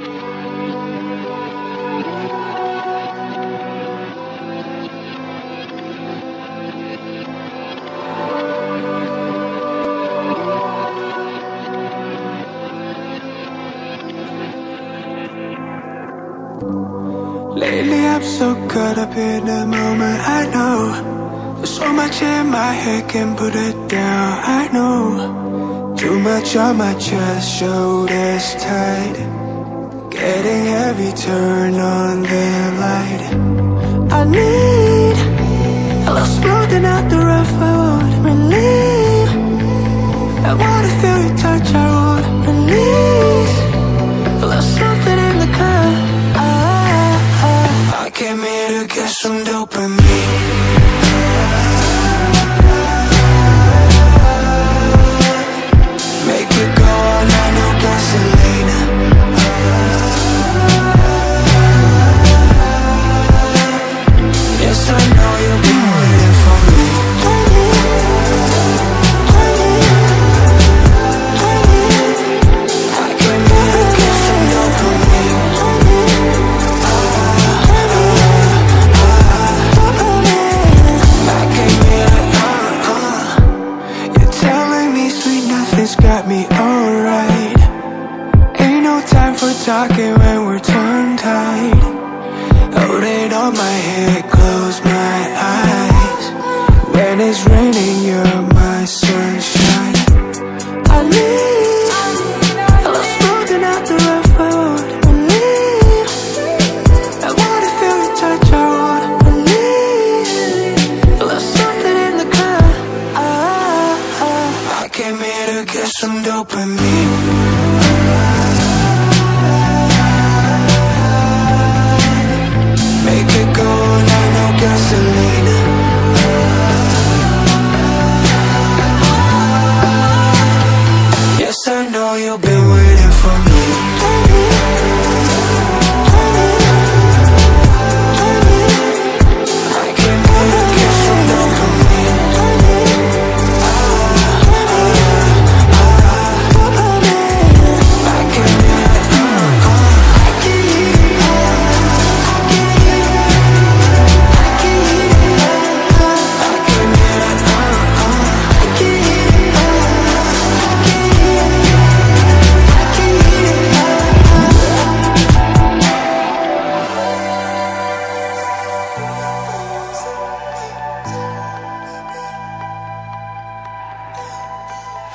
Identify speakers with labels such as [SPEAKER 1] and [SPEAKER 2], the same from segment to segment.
[SPEAKER 1] Lately I'm so caught up in the moment, I know. There's so much in my head, can't put it down, I know. Too much on my chest, shoulders tight Heavy, turn on the light. I need a little smoothing out the rough, I want relief. I wanna feel your touch, I want release. A little something in the car I, I, I came here to get some nothing's got me alright. Ain't no time for talking when we're tongue tied Hold it on my head, close my eyes came here to get some dopamine. Make it go like no gasoline. Yes, I know you've been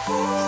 [SPEAKER 1] Oh.